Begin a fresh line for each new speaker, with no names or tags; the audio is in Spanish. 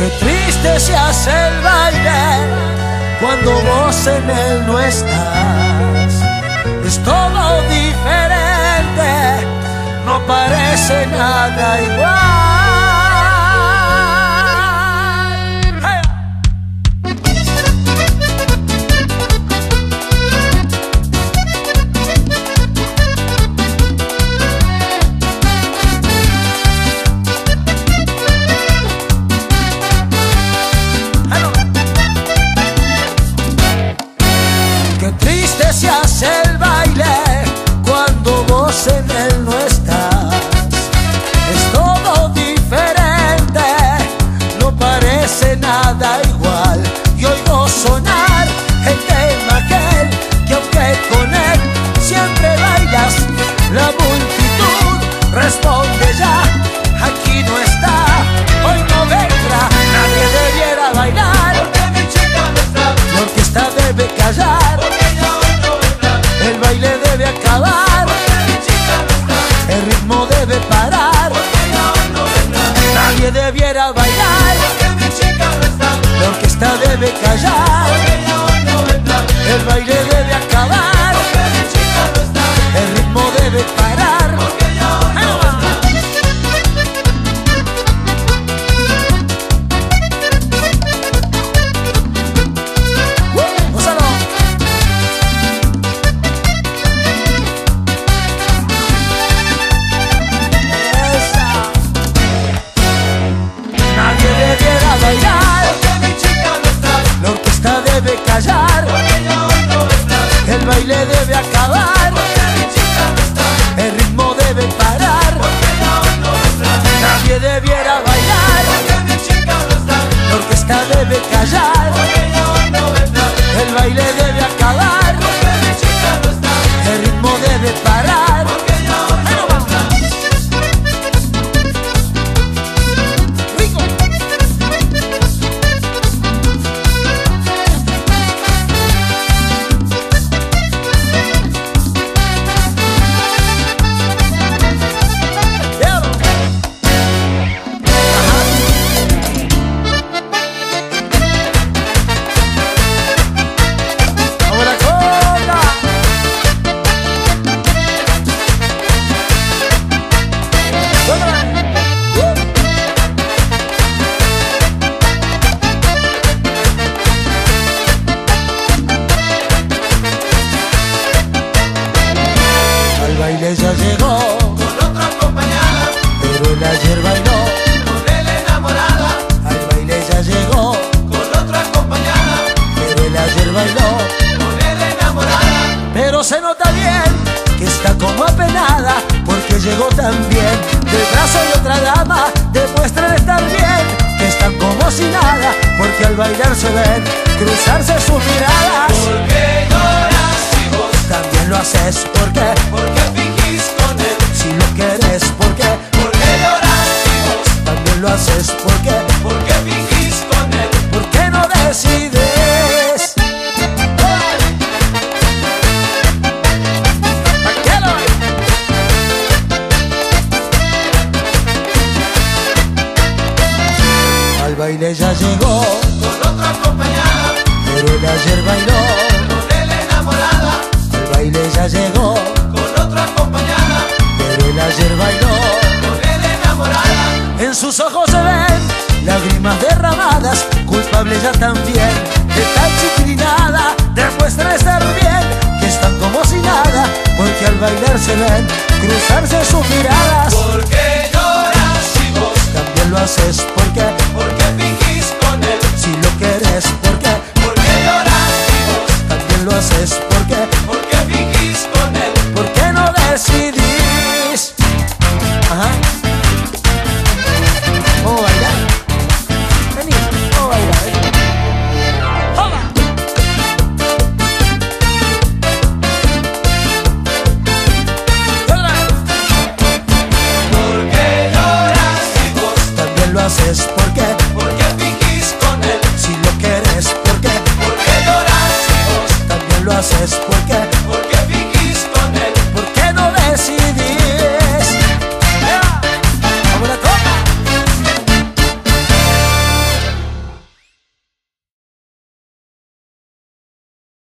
Qué triste se hace el baile cuando vos en él no estás. Es todo diferente, no parece nada igual. El baile debe acabar. Llegó,
Con otra acompañada.
pero él ayer bailó.
Con él enamorada.
Al baile ya llegó,
Con otra acompañada.
pero él ayer bailó.
Con él enamorada.
Pero se nota bien que está como apenada porque llegó también del brazo de otra dama. Demuestran estar bien, que están como si nada porque al bailar se ven cruzarse sus miradas.
¿Por qué lloras si vos?
También lo haces porque lo haces porque
¿Por qué fingís con él?
¿por qué no decides? Al baile ya llegó, sus ojos se ven lágrimas derramadas, culpable ya también de tal chiquilinada. Demuestra estar bien, que están como si nada, porque al bailar se ven cruzarse sus miradas.
¿Por qué lloras si vos?
También lo haces porque
¿Por qué
porque